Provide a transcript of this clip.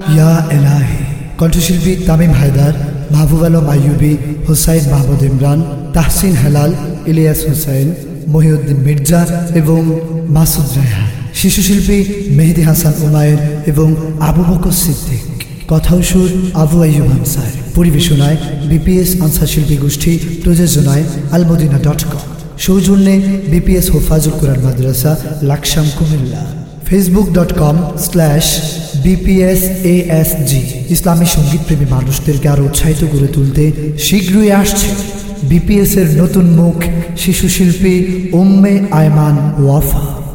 ইয়া এলাহি। কণ্ঠশিল্পী তামিম হায়দার, মাহবুব আলম আইয়ুবি, হোসাইন মাহমুদ ইমরান, তাহসিন হেলাল, ইলিয়াস হোসেন মহিউদ্দিন মির্জা এবং মাসুদ রায়হান শিশুশিল্পী মেহেদি হাসান উমায়ের এবং আবু বকর সিদ্দিক। কথা ও সুর আবু আইয়ুব আনসার পরিবেশনায় বিপিএস আনসার শিল্পী গোষ্ঠী প্রযোজনায় আলমদিনা ডট কম। সৌজন্যে বিপিএস হোফাজুল কোরআন মাদ্রাসা, Laksam Comilla. Facebook dot com slash BPS ASG ইসলামী সংগীত প্রেমী মানুষদেরকে আরও উৎসাহিত করে তুলতে শীঘ্রই আসছে বিপিএস এর নতুন মুখ, শিশু শিল্পী উম্মে আয়মান ওয়াফা।